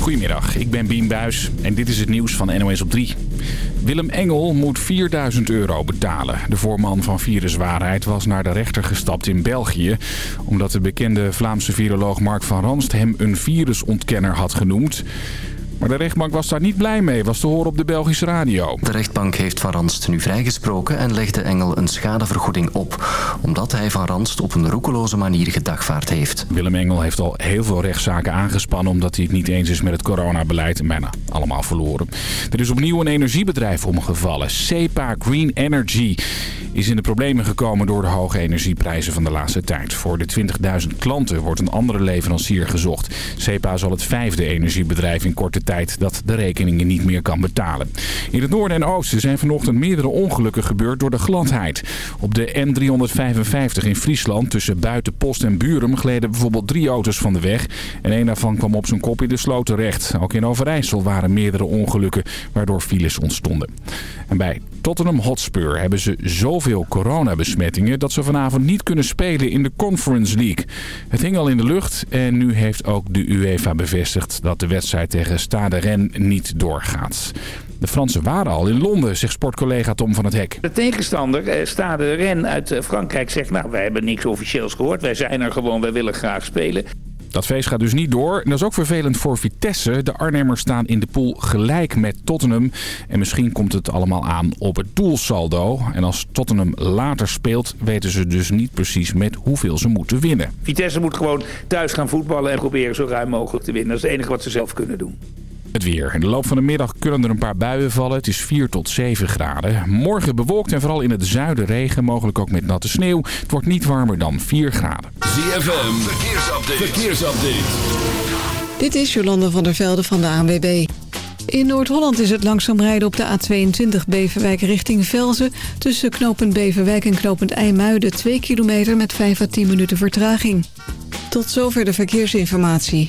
Goedemiddag, ik ben Bien Buis en dit is het nieuws van NOS op 3. Willem Engel moet 4000 euro betalen. De voorman van Viruswaarheid was naar de rechter gestapt in België... omdat de bekende Vlaamse viroloog Mark van Ranst hem een virusontkenner had genoemd... Maar de rechtbank was daar niet blij mee, was te horen op de Belgische radio. De rechtbank heeft Van Ranst nu vrijgesproken en legde Engel een schadevergoeding op. Omdat hij Van Ranst op een roekeloze manier gedagvaard heeft. Willem Engel heeft al heel veel rechtszaken aangespannen... omdat hij het niet eens is met het coronabeleid en bijna allemaal verloren. Er is opnieuw een energiebedrijf omgevallen. SEPA Green Energy is in de problemen gekomen door de hoge energieprijzen van de laatste tijd. Voor de 20.000 klanten wordt een andere leverancier gezocht. SEPA zal het vijfde energiebedrijf in korte tijd dat de rekeningen niet meer kan betalen. In het noorden en oosten zijn vanochtend meerdere ongelukken gebeurd door de gladheid. Op de N355 in Friesland tussen Buitenpost en Buren gleden bijvoorbeeld drie auto's van de weg. En een daarvan kwam op zijn kop in de sloot terecht. Ook in Overijssel waren meerdere ongelukken waardoor files ontstonden. En bij Tottenham Hotspur hebben ze zoveel coronabesmettingen dat ze vanavond niet kunnen spelen in de Conference League. Het hing al in de lucht en nu heeft ook de UEFA bevestigd dat de wedstrijd tegen Stade Rennes niet doorgaat. De Fransen waren al in Londen, zegt sportcollega Tom van het Hek. De tegenstander, eh, Stade Rennes uit eh, Frankrijk, zegt... nou, wij hebben niks officieels gehoord. Wij zijn er gewoon, wij willen graag spelen. Dat feest gaat dus niet door. En dat is ook vervelend voor Vitesse. De Arnhemmers staan in de pool gelijk met Tottenham. En misschien komt het allemaal aan op het doelsaldo. En als Tottenham later speelt, weten ze dus niet precies met hoeveel ze moeten winnen. Vitesse moet gewoon thuis gaan voetballen en proberen zo ruim mogelijk te winnen. Dat is het enige wat ze zelf kunnen doen. Het weer. In de loop van de middag kunnen er een paar buien vallen. Het is 4 tot 7 graden. Morgen bewolkt en vooral in het zuiden regen. Mogelijk ook met natte sneeuw. Het wordt niet warmer dan 4 graden. ZFM. Verkeersupdate. Verkeersupdate. Dit is Jolanda van der Velde van de ANWB. In Noord-Holland is het langzaam rijden op de A22 Beverwijk richting Velzen. Tussen knooppunt Beverwijk en knooppunt IJmuiden 2 kilometer met 5 à 10 minuten vertraging. Tot zover de verkeersinformatie.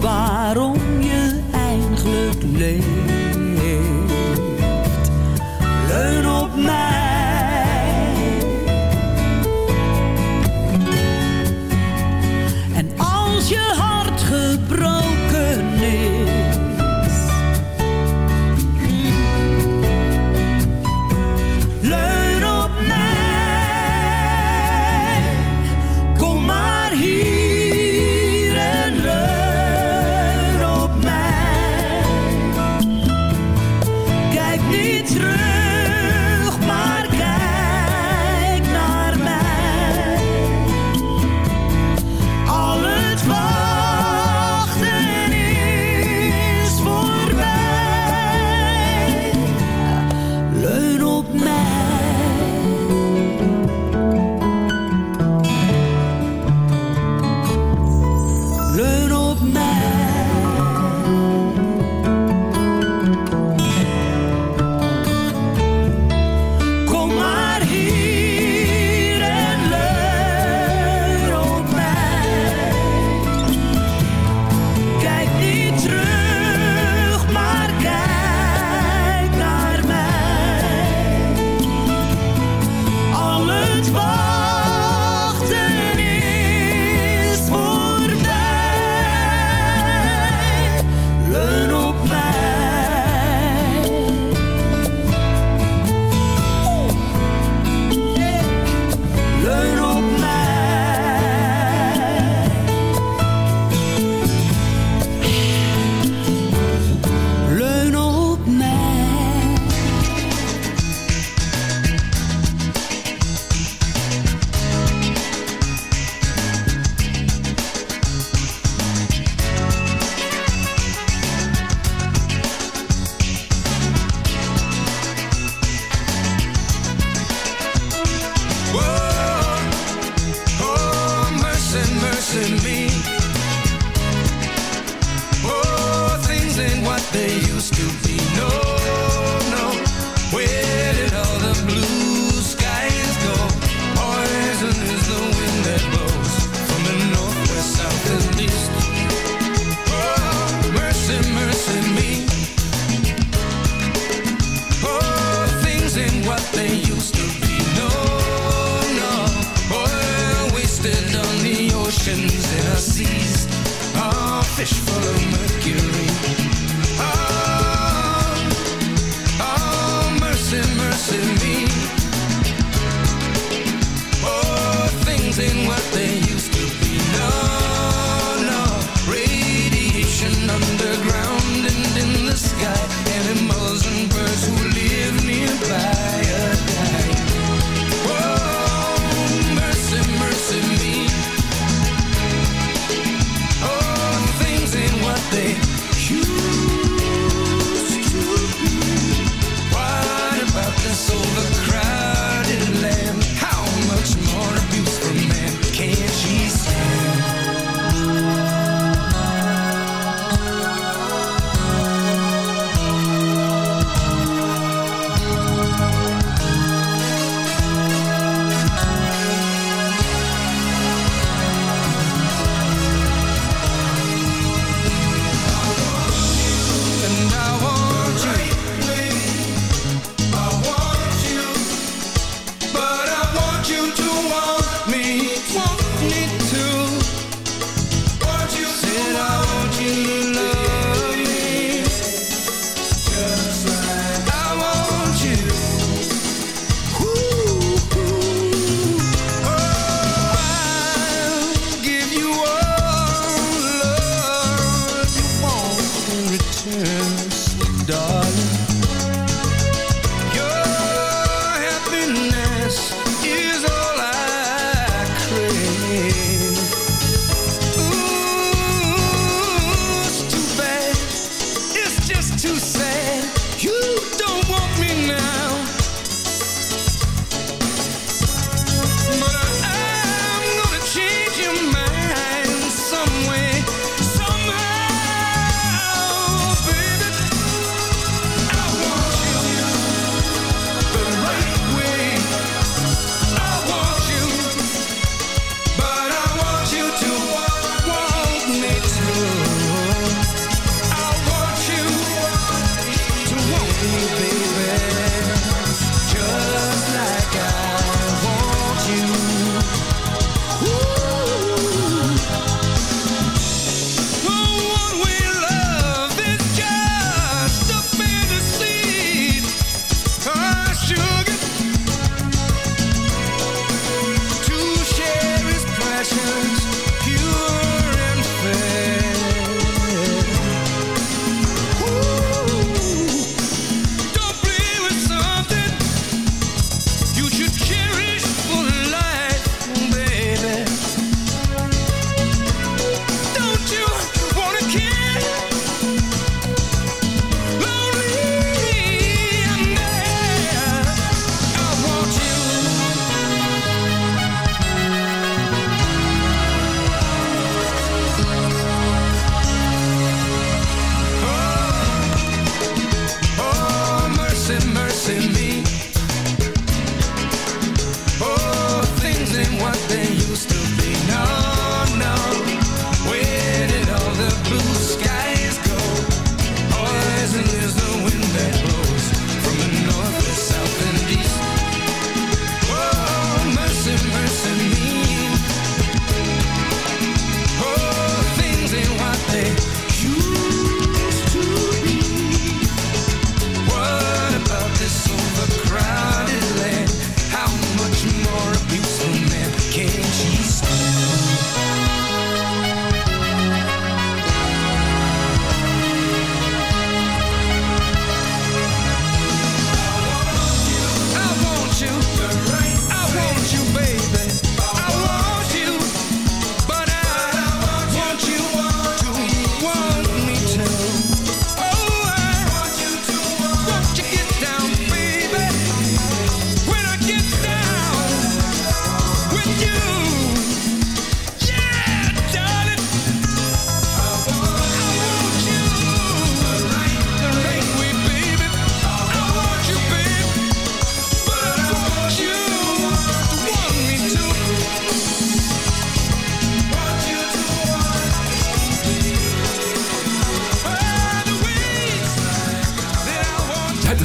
waarom je eigenlijk leeft.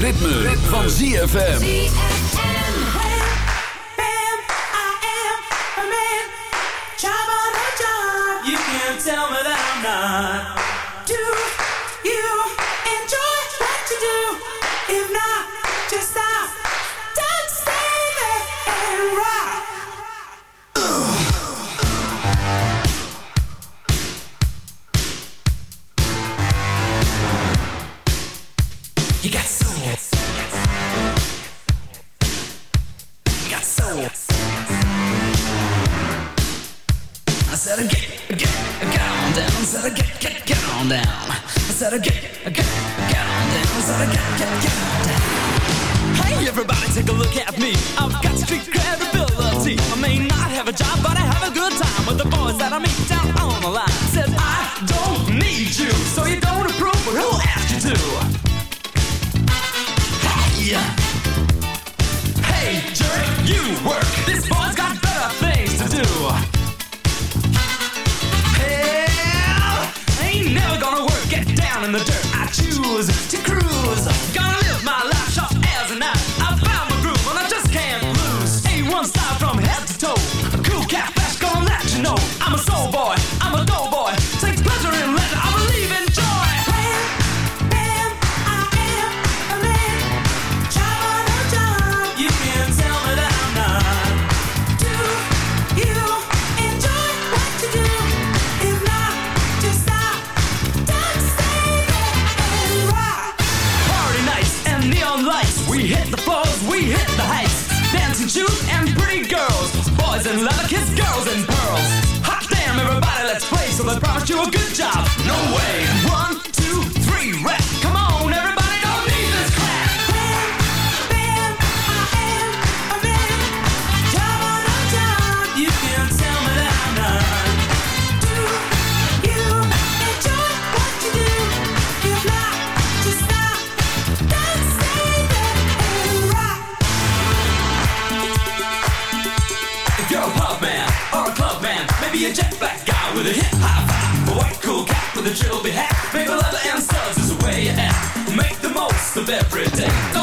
Rip the rip van CFM. I am a man Choba the job You can't tell me that I'm not. shoes and pretty girls, boys in leather kiss girls in pearls. Hot damn, everybody, let's play. So they promised you a good job. No way. One, two, three, rap. the drill be hacked. Make a lover and subs is the way you act. Make the most of every day.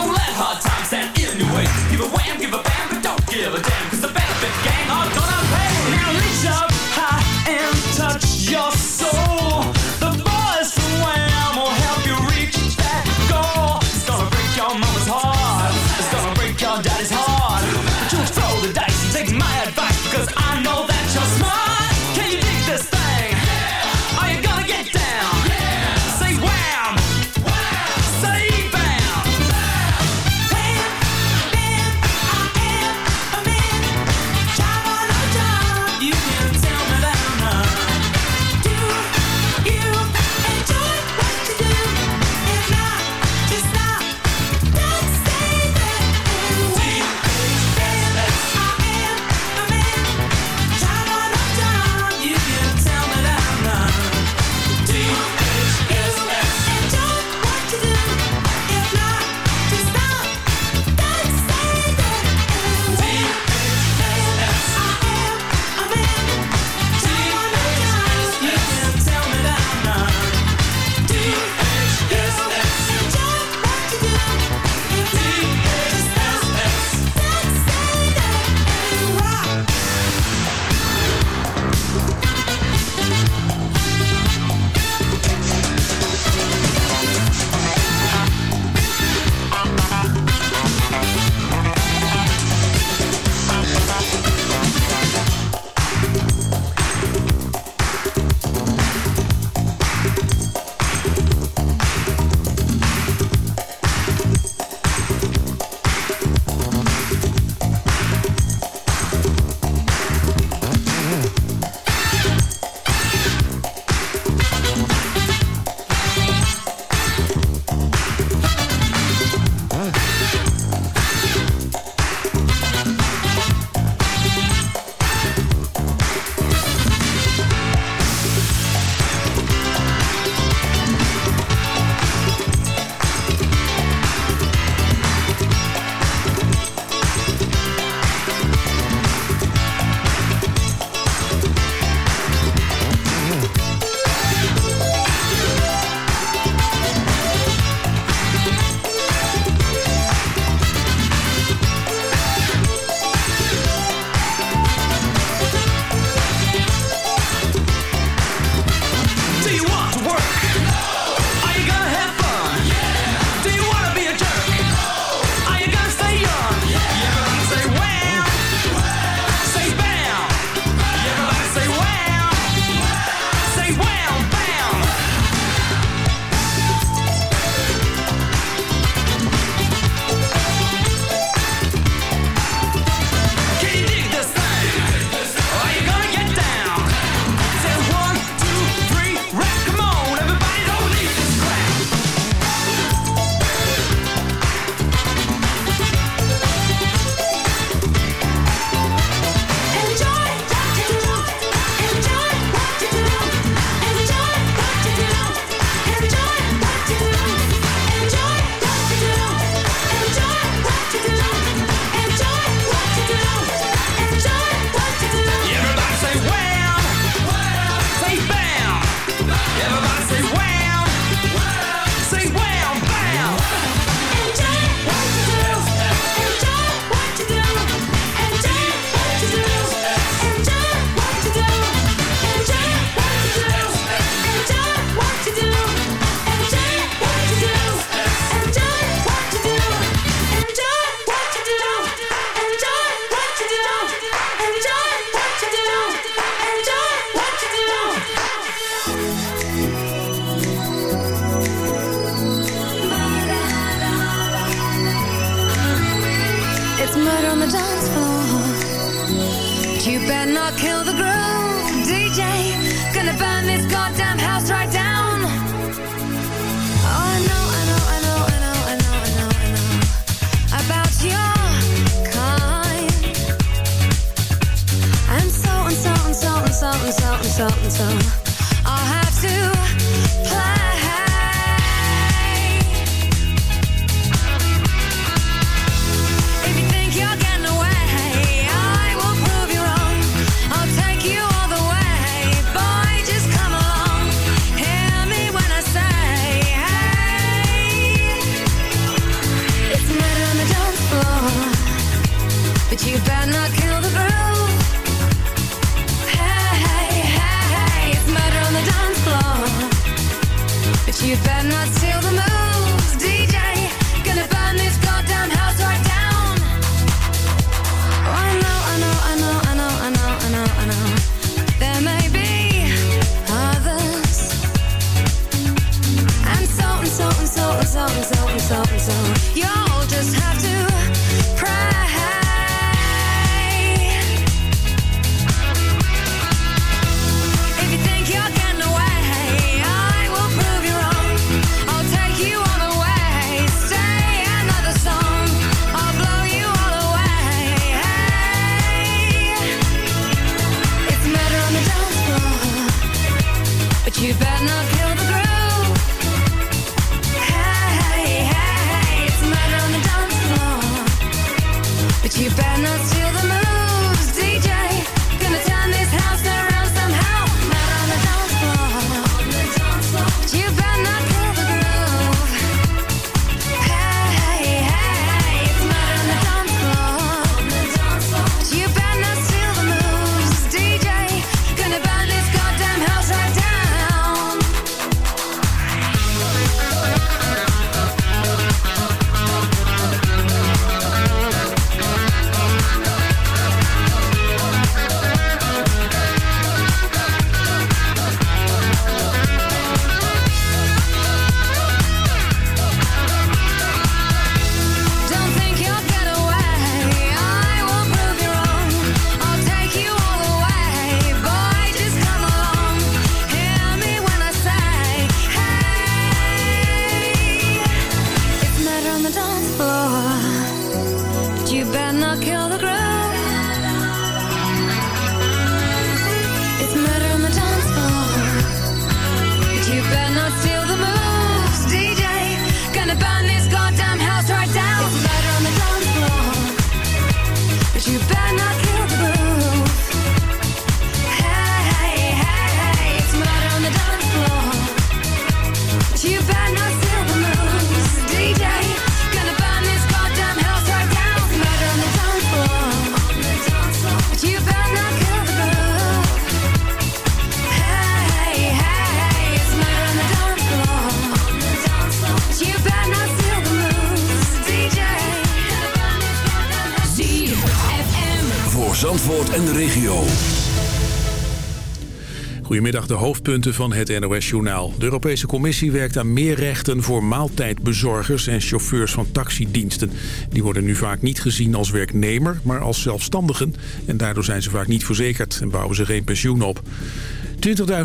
Goedemiddag de hoofdpunten van het NOS-journaal. De Europese Commissie werkt aan meer rechten voor maaltijdbezorgers en chauffeurs van taxidiensten. Die worden nu vaak niet gezien als werknemer, maar als zelfstandigen. En daardoor zijn ze vaak niet verzekerd en bouwen ze geen pensioen op.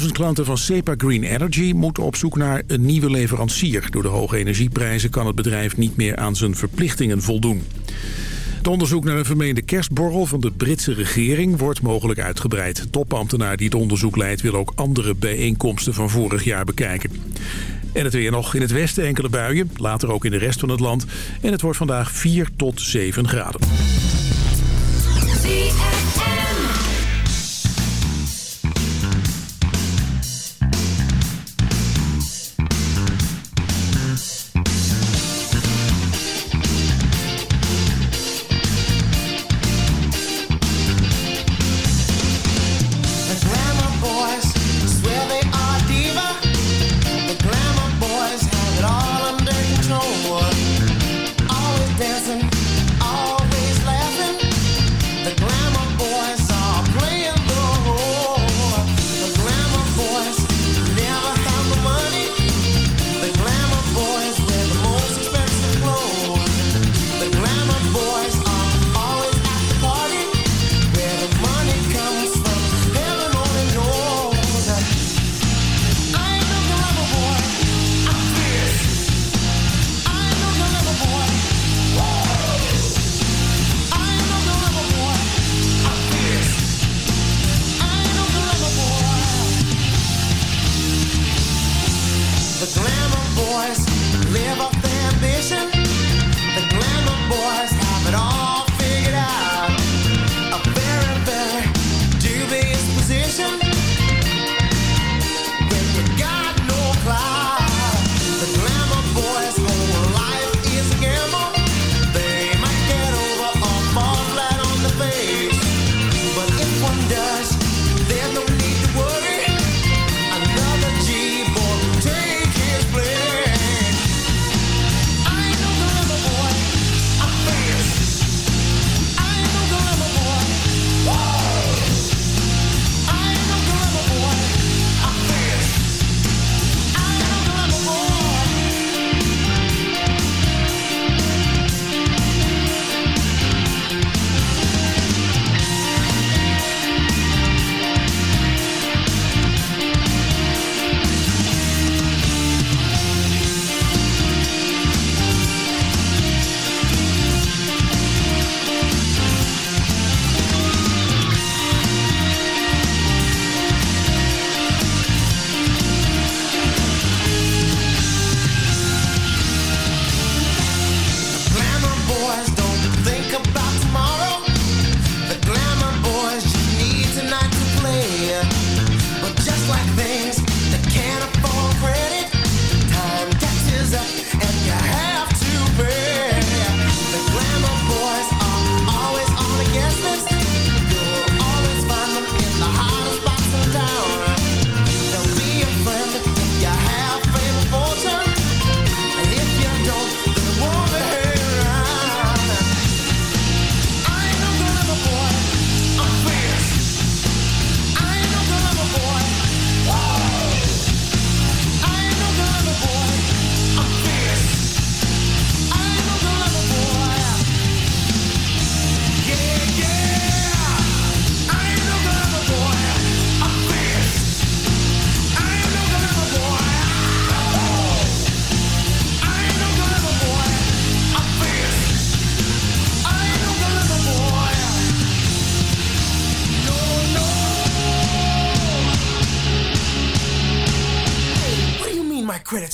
20.000 klanten van SEPA Green Energy moeten op zoek naar een nieuwe leverancier. Door de hoge energieprijzen kan het bedrijf niet meer aan zijn verplichtingen voldoen. Het onderzoek naar een vermeende kerstborrel van de Britse regering wordt mogelijk uitgebreid. Topambtenaar die het onderzoek leidt wil ook andere bijeenkomsten van vorig jaar bekijken. En het weer nog in het westen enkele buien, later ook in de rest van het land. En het wordt vandaag 4 tot 7 graden.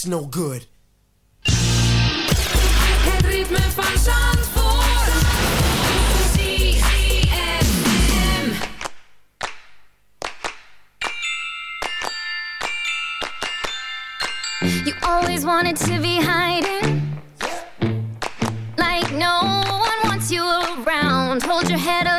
no good. You always wanted to be hiding. Like no one wants you around. Hold your head up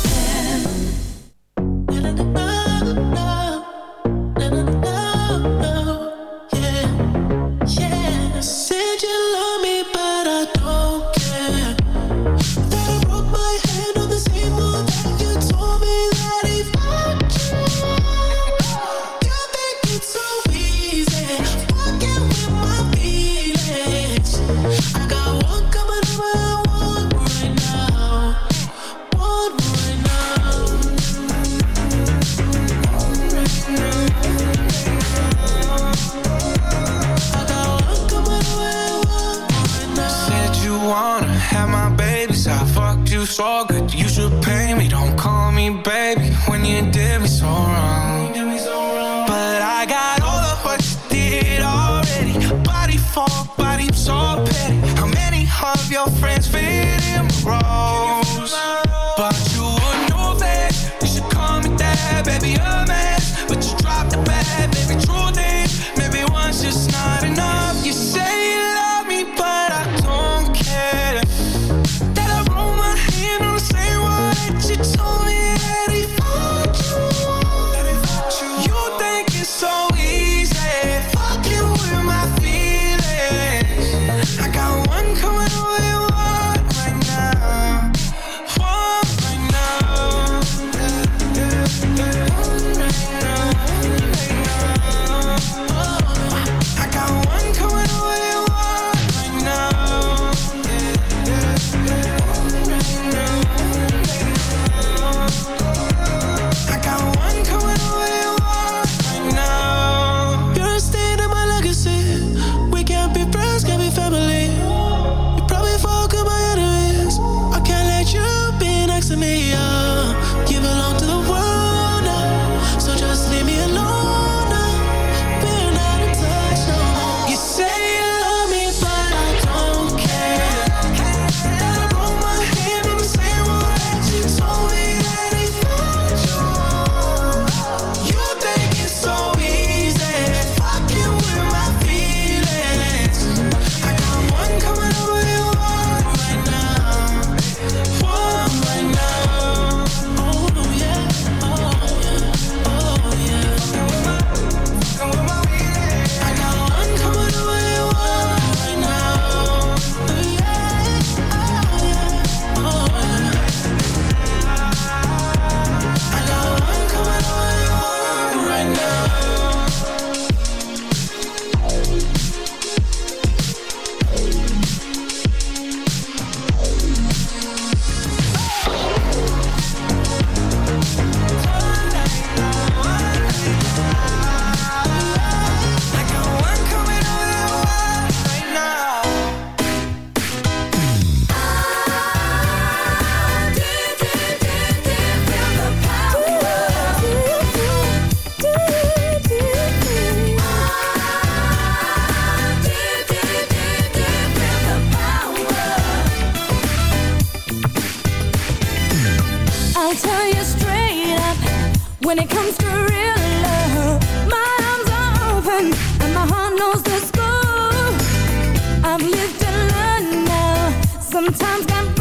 I've lived now. Sometimes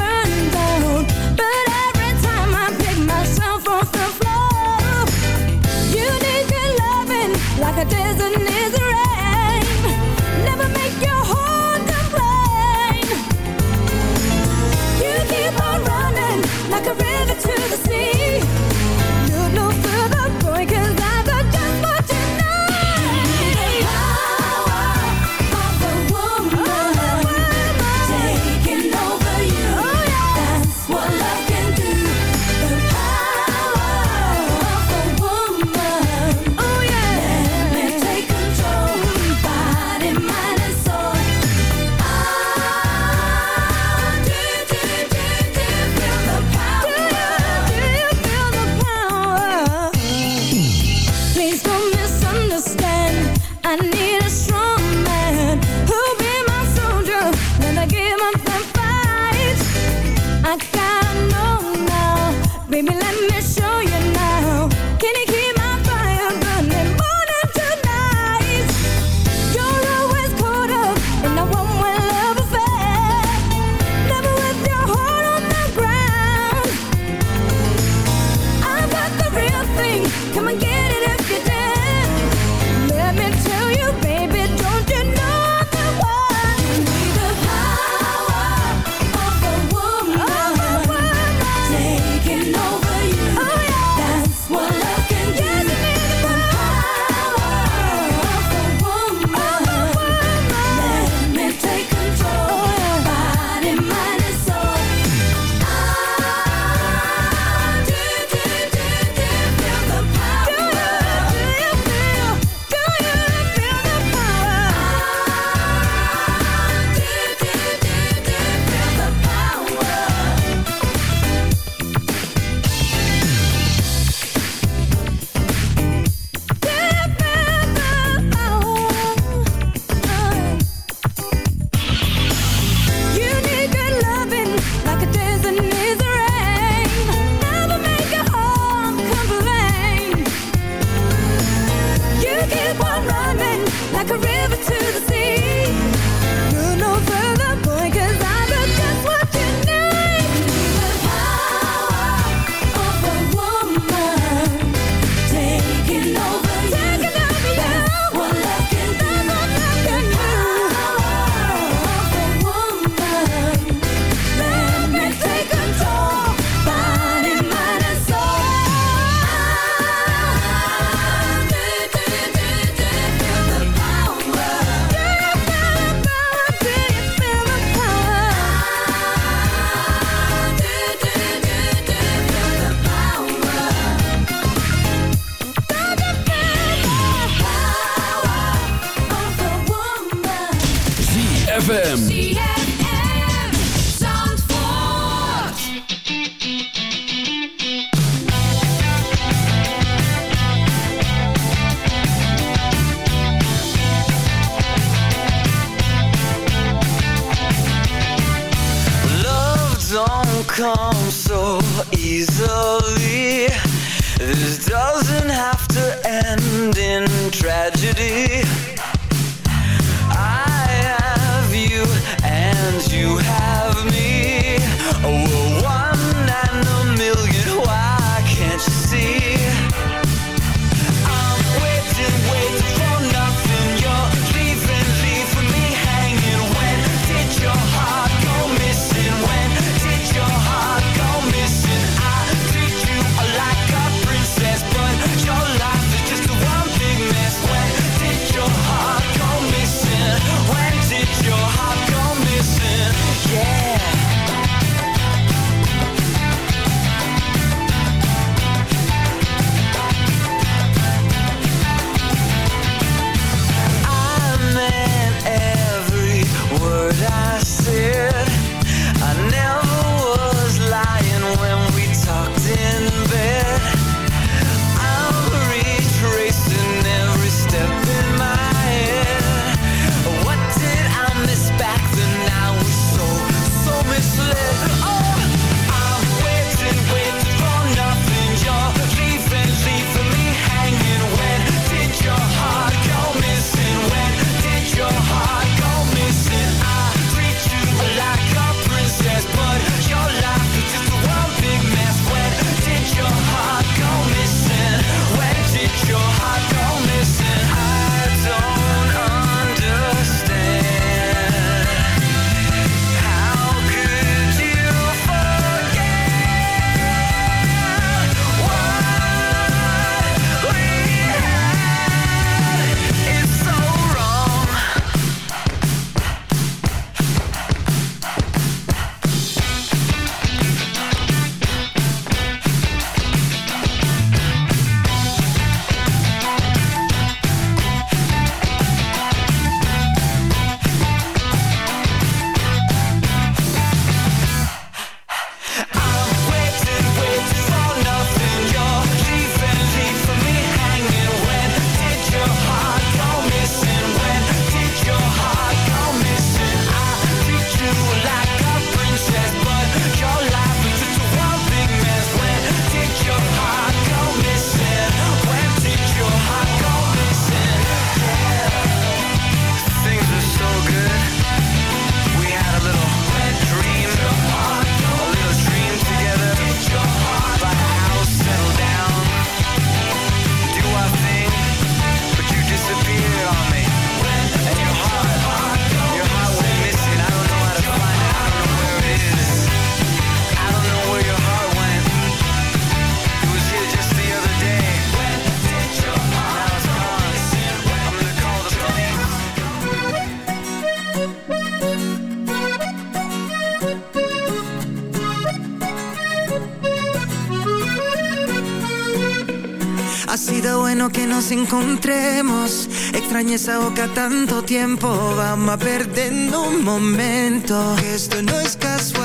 encontremos. Extrañé esa boca tanto tiempo, vamos a perder un momento. Esto no es casual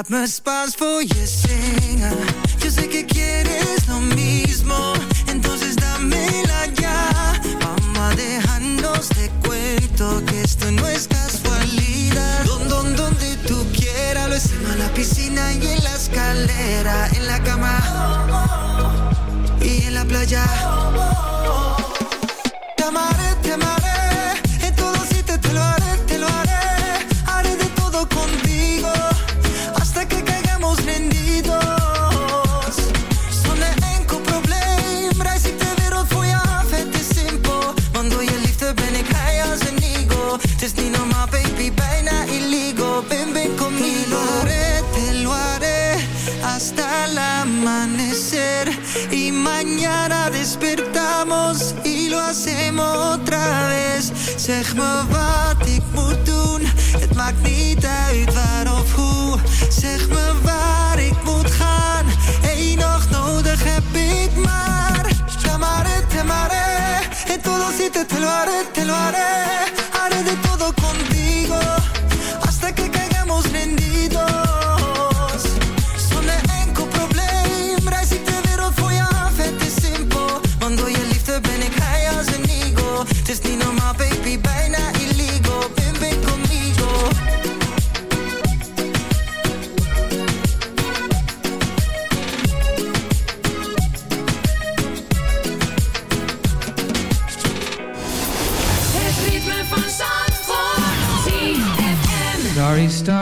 laat me Spaans voor je zingen. Yo sé que quieres lo mismo, entonces dámela ya. Mamá, déjanos te cuento que esto no es casualidad. Don, don, donde tú quieras, lo hicimos en la piscina y en la escalera, en la cama y en la playa. Te amaré, te amaré hacemos otra vez. Zeg me wat ik moet doen, het maakt niet uit waar of hoe. Zeg me waar ik moet gaan, één nacht nodig heb ik maar. Te amaré, amaré, en todo sitio te lo haré, te lo. Haré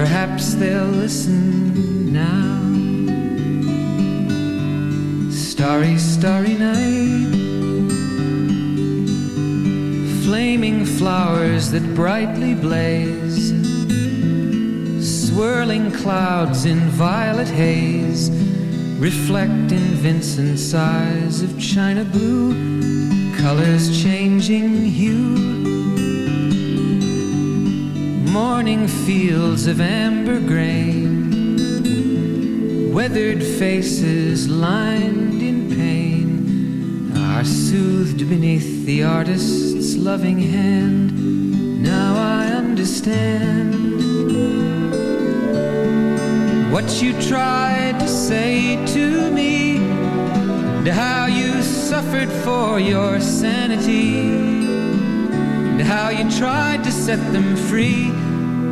Perhaps they'll listen now. Starry, starry night. Flaming flowers that brightly blaze. Swirling clouds in violet haze. Reflect in Vincent's eyes of china blue. Colors changing hue. Morning fields of amber grain, weathered faces lined in pain are soothed beneath the artist's loving hand. Now I understand what you tried to say to me, and how you suffered for your sanity and how you tried to set them free.